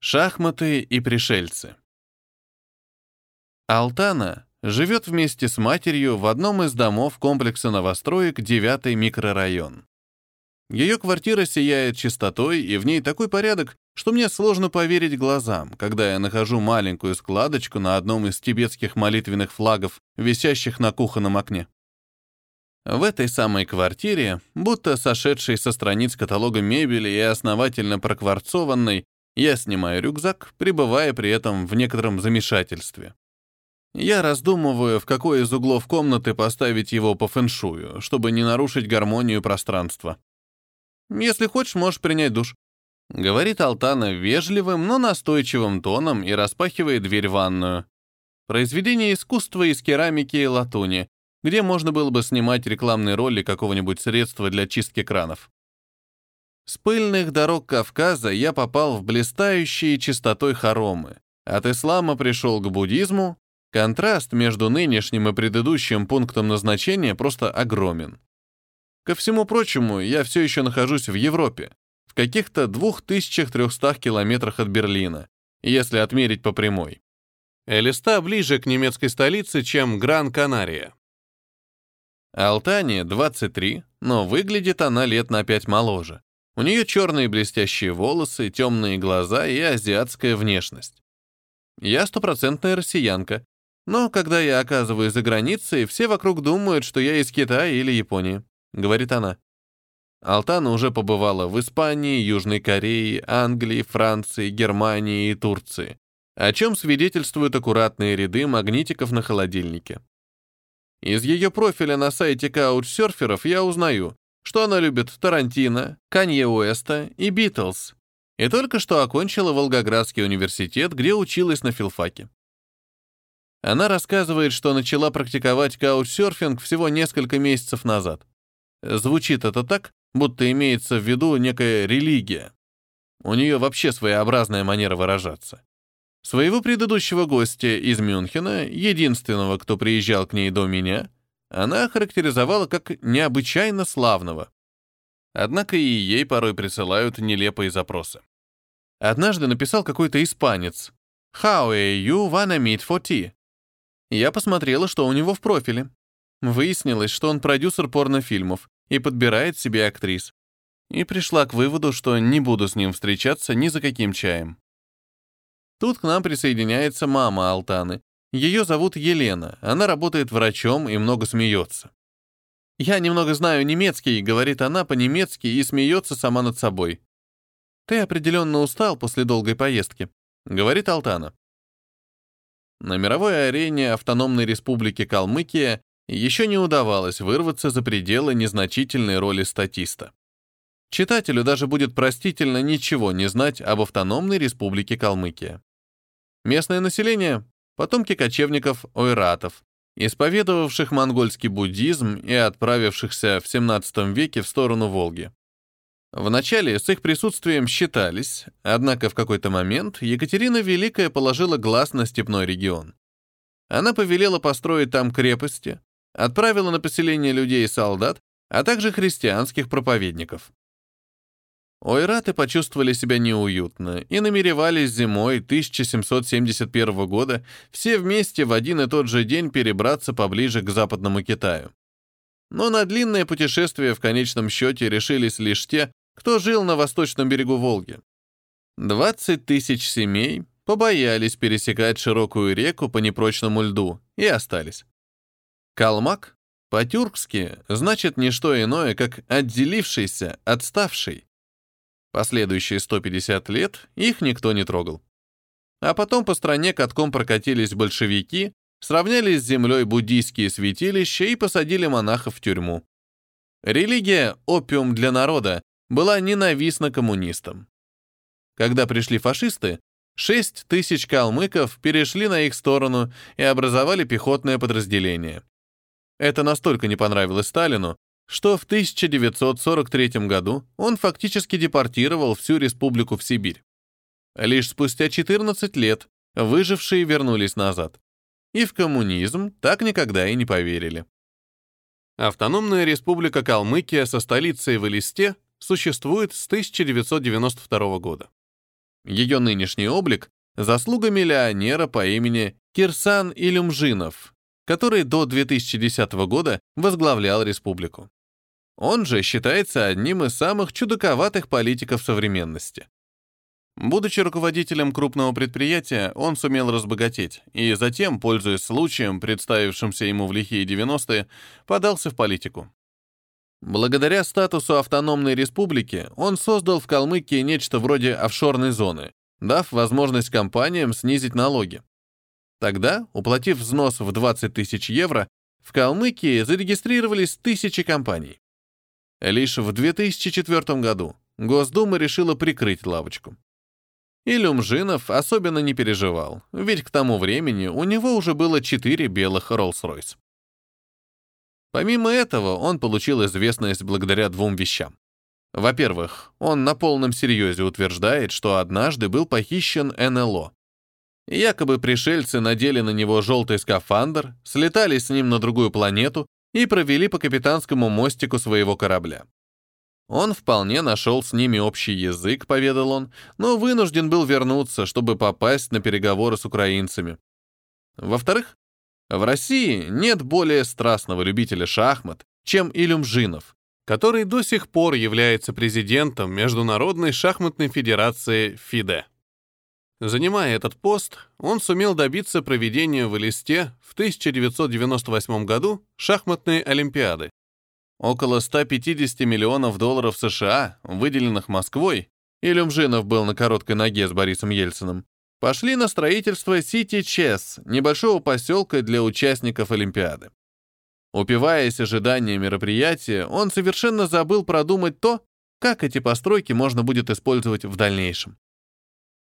Шахматы и пришельцы. Алтана живет вместе с матерью в одном из домов комплекса новостроек 9 микрорайон. Ее квартира сияет чистотой, и в ней такой порядок, что мне сложно поверить глазам, когда я нахожу маленькую складочку на одном из тибетских молитвенных флагов, висящих на кухонном окне. В этой самой квартире, будто сошедшей со страниц каталога мебели и основательно прокварцованной, я снимаю рюкзак, пребывая при этом в некотором замешательстве. Я раздумываю, в какой из углов комнаты поставить его по фэншую, чтобы не нарушить гармонию пространства. «Если хочешь, можешь принять душ», — говорит Алтана вежливым, но настойчивым тоном и распахивает дверь в ванную. Произведение искусства из керамики и латуни, где можно было бы снимать рекламные роли какого-нибудь средства для чистки кранов. С пыльных дорог Кавказа я попал в блистающие чистотой хоромы. От ислама пришел к буддизму. Контраст между нынешним и предыдущим пунктом назначения просто огромен. Ко всему прочему, я все еще нахожусь в Европе, в каких-то 2300 километрах от Берлина, если отмерить по прямой. Элиста ближе к немецкой столице, чем Гран-Канария. Алтане 23, но выглядит она лет на 5 моложе. У нее черные блестящие волосы, темные глаза и азиатская внешность. Я стопроцентная россиянка, но когда я оказываюсь за границей, все вокруг думают, что я из Китая или Японии, говорит она. Алтана уже побывала в Испании, Южной Корее, Англии, Франции, Германии и Турции, о чем свидетельствуют аккуратные ряды магнитиков на холодильнике. Из ее профиля на сайте каучсерферов я узнаю, что она любит Тарантино, Канье Уэста и Битлз, и только что окончила Волгоградский университет, где училась на филфаке. Она рассказывает, что начала практиковать каучсерфинг всего несколько месяцев назад. Звучит это так, будто имеется в виду некая религия. У нее вообще своеобразная манера выражаться. Своего предыдущего гостя из Мюнхена, единственного, кто приезжал к ней до меня, она характеризовала как необычайно славного. Однако и ей порой присылают нелепые запросы. Однажды написал какой-то испанец «How are you wanna meet for tea?» Я посмотрела, что у него в профиле. Выяснилось, что он продюсер порнофильмов и подбирает себе актрис. И пришла к выводу, что не буду с ним встречаться ни за каким чаем. Тут к нам присоединяется мама Алтаны, ее зовут Елена, она работает врачом и много смеется. «Я немного знаю немецкий», — говорит она по-немецки и смеется сама над собой. «Ты определенно устал после долгой поездки», — говорит Алтана. На мировой арене Автономной Республики Калмыкия еще не удавалось вырваться за пределы незначительной роли статиста. Читателю даже будет простительно ничего не знать об Автономной Республике Калмыкия. Местное население потомки кочевников-ойратов, исповедовавших монгольский буддизм и отправившихся в XVII веке в сторону Волги. Вначале с их присутствием считались, однако в какой-то момент Екатерина Великая положила глаз на степной регион. Она повелела построить там крепости, отправила на поселение людей и солдат, а также христианских проповедников. Ойраты почувствовали себя неуютно и намеревались зимой 1771 года все вместе в один и тот же день перебраться поближе к западному Китаю. Но на длинное путешествие в конечном счете решились лишь те, кто жил на восточном берегу Волги. 20 тысяч семей побоялись пересекать широкую реку по непрочному льду и остались. Калмак по-тюркски значит не что иное, как «отделившийся», «отставший». Последующие 150 лет их никто не трогал. А потом по стране катком прокатились большевики, сравняли с землей буддийские святилища и посадили монахов в тюрьму. Религия «опиум для народа» была ненавистна коммунистам. Когда пришли фашисты, 6 тысяч калмыков перешли на их сторону и образовали пехотное подразделение. Это настолько не понравилось Сталину, что в 1943 году он фактически депортировал всю республику в Сибирь. Лишь спустя 14 лет выжившие вернулись назад. И в коммунизм так никогда и не поверили. Автономная республика Калмыкия со столицей в Элисте существует с 1992 года. Ее нынешний облик — заслуга миллионера по имени Кирсан Илюмжинов, который до 2010 года возглавлял республику. Он же считается одним из самых чудаковатых политиков современности. Будучи руководителем крупного предприятия, он сумел разбогатеть и затем, пользуясь случаем, представившимся ему в лихие 90-е, подался в политику. Благодаря статусу автономной республики он создал в Калмыкии нечто вроде офшорной зоны, дав возможность компаниям снизить налоги. Тогда, уплатив взнос в 20 тысяч евро, в Калмыкии зарегистрировались тысячи компаний. Лишь в 2004 году Госдума решила прикрыть лавочку. И Люмжинов особенно не переживал, ведь к тому времени у него уже было четыре белых Роллс-Ройс. Помимо этого, он получил известность благодаря двум вещам. Во-первых, он на полном серьезе утверждает, что однажды был похищен НЛО. Якобы пришельцы надели на него желтый скафандр, слетали с ним на другую планету и провели по капитанскому мостику своего корабля. Он вполне нашел с ними общий язык, поведал он, но вынужден был вернуться, чтобы попасть на переговоры с украинцами. Во-вторых, в России нет более страстного любителя шахмат, чем Илюмжинов, который до сих пор является президентом Международной шахматной федерации ФИДЕ. Занимая этот пост, он сумел добиться проведения в Элисте в 1998 году шахматной олимпиады, Около 150 миллионов долларов США, выделенных Москвой, и Люмжинов был на короткой ноге с Борисом Ельциным, пошли на строительство Сити Чес, небольшого поселка для участников Олимпиады. Упиваясь ожиданием мероприятия, он совершенно забыл продумать то, как эти постройки можно будет использовать в дальнейшем.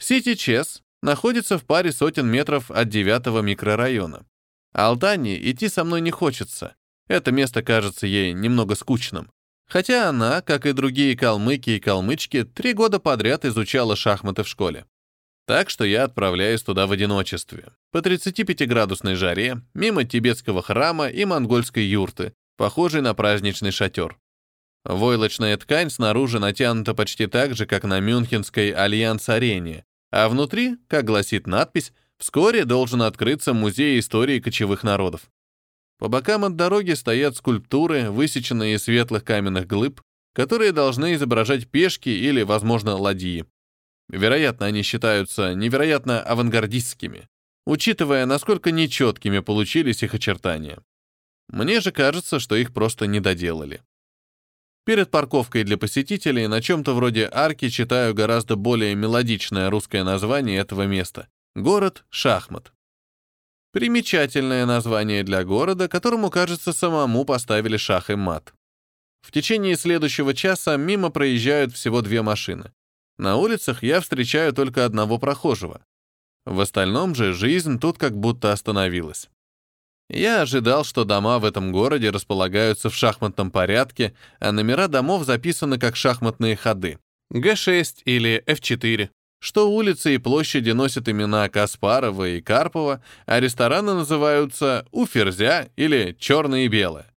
Сити Чес находится в паре сотен метров от девятого микрорайона. Алтане идти со мной не хочется, это место кажется ей немного скучным. Хотя она, как и другие калмыки и калмычки, три года подряд изучала шахматы в школе. Так что я отправляюсь туда в одиночестве. По 35-градусной жаре, мимо тибетского храма и монгольской юрты, похожей на праздничный шатер. Войлочная ткань снаружи натянута почти так же, как на Мюнхенской Альянс-арене, а внутри, как гласит надпись, вскоре должен открыться музей истории кочевых народов. По бокам от дороги стоят скульптуры, высеченные из светлых каменных глыб, которые должны изображать пешки или, возможно, ладьи. Вероятно, они считаются невероятно авангардистскими, учитывая, насколько нечеткими получились их очертания. Мне же кажется, что их просто не доделали. Перед парковкой для посетителей на чем-то вроде арки читаю гораздо более мелодичное русское название этого места — город Шахмат. Примечательное название для города, которому, кажется, самому поставили шах и мат. В течение следующего часа мимо проезжают всего две машины. На улицах я встречаю только одного прохожего. В остальном же жизнь тут как будто остановилась. Я ожидал, что дома в этом городе располагаются в шахматном порядке, а номера домов записаны как шахматные ходы. Г6 или F4 что улицы и площади носят имена Каспарова и Карпова, а рестораны называются «У Ферзя» или «Черное и белое».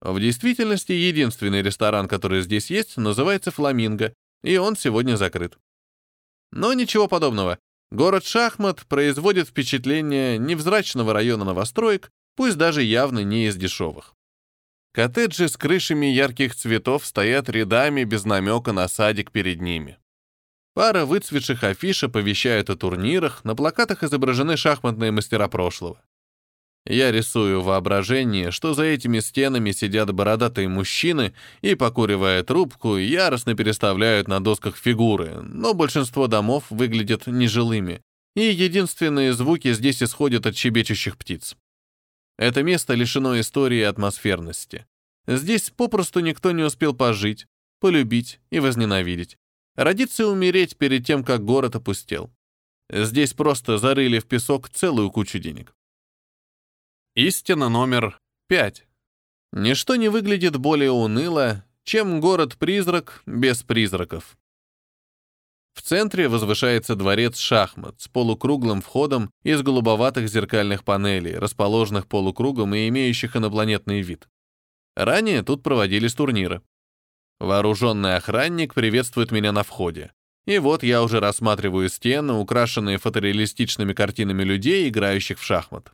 В действительности, единственный ресторан, который здесь есть, называется «Фламинго», и он сегодня закрыт. Но ничего подобного. Город Шахмат производит впечатление невзрачного района новостроек, пусть даже явно не из дешевых. Коттеджи с крышами ярких цветов стоят рядами без намека на садик перед ними. Пара выцветших афиш оповещает о турнирах, на плакатах изображены шахматные мастера прошлого. Я рисую воображение, что за этими стенами сидят бородатые мужчины и, покуривая трубку, яростно переставляют на досках фигуры, но большинство домов выглядят нежилыми, и единственные звуки здесь исходят от щебечущих птиц. Это место лишено истории и атмосферности. Здесь попросту никто не успел пожить, полюбить и возненавидеть. Родиться и умереть перед тем, как город опустел. Здесь просто зарыли в песок целую кучу денег. Истина номер пять. Ничто не выглядит более уныло, чем город-призрак без призраков. В центре возвышается дворец шахмат с полукруглым входом из голубоватых зеркальных панелей, расположенных полукругом и имеющих инопланетный вид. Ранее тут проводились турниры. Вооруженный охранник приветствует меня на входе. И вот я уже рассматриваю стены, украшенные фотореалистичными картинами людей, играющих в шахмат.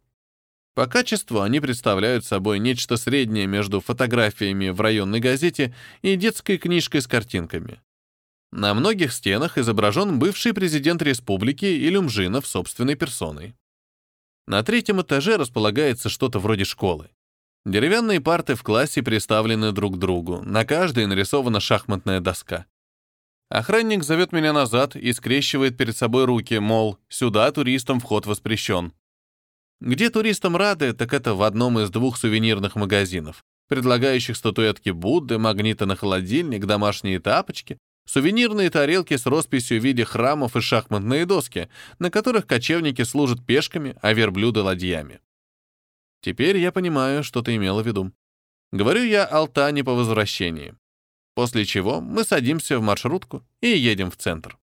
По качеству они представляют собой нечто среднее между фотографиями в районной газете и детской книжкой с картинками. На многих стенах изображен бывший президент республики Илюмжинов собственной персоной. На третьем этаже располагается что-то вроде школы. Деревянные парты в классе приставлены друг к другу, на каждой нарисована шахматная доска. Охранник зовет меня назад и скрещивает перед собой руки, мол, сюда туристам вход воспрещен. Где туристам рады, так это в одном из двух сувенирных магазинов, предлагающих статуэтки Будды, магниты на холодильник, домашние тапочки, Сувенирные тарелки с росписью в виде храмов и шахматные доски, на которых кочевники служат пешками, а верблюды — ладьями. Теперь я понимаю, что ты имела в виду. Говорю я Алтане по возвращении. После чего мы садимся в маршрутку и едем в центр.